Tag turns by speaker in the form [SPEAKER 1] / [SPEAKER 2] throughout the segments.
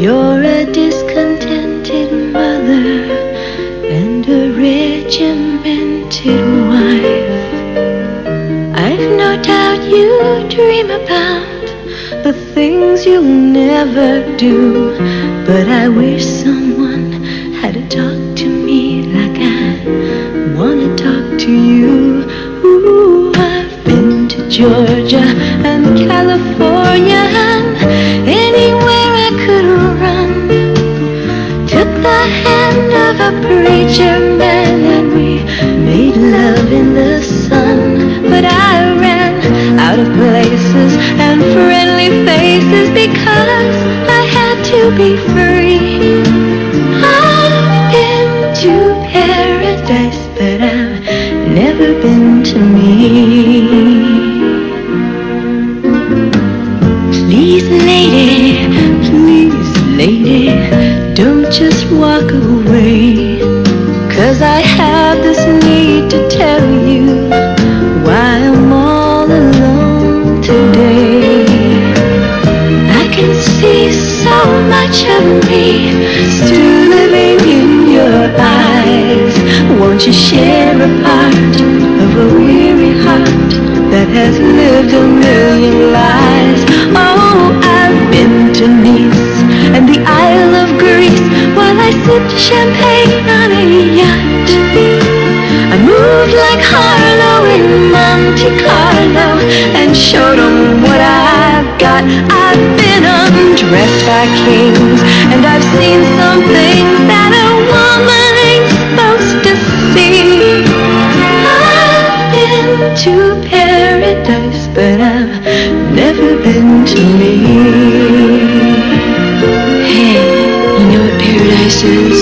[SPEAKER 1] You're a discontented mother and a regimented wife. I've no doubt you dream about the things you'll never do, but I wish someone had a talk to me like I wanna talk to you. Ooh, I've been to Georgia and California. A preacher man and we made love in the sun. But I ran out of places and friendly faces because I had to be free. I've been to paradise, but I've never been Cause I have this need to tell you why I'm all alone today. I can see so much of me still living in your eyes. Won't you share a part of a weary heart that has lived a million lives? I've been undressed by kings and I've seen some things that a woman ain't supposed to see. I've been to paradise, but I've never been to me. Hey, you know what paradise is?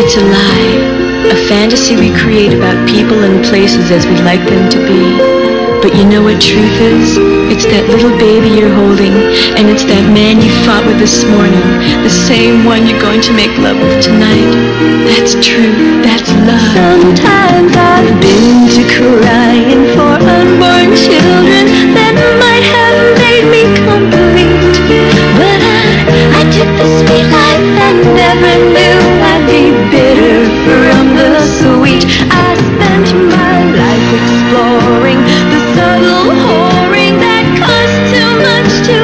[SPEAKER 1] It's a lie. A fantasy we create about people and places as we'd like them to be. But you know what truth is? It's that little baby you're holding, and it's that man you fought with this morning, the same one you're going to make love with tonight. That's truth. That's love. Sometimes I've been to crying for unborn children that might have made me complete. But I, I took the sweet life and never knew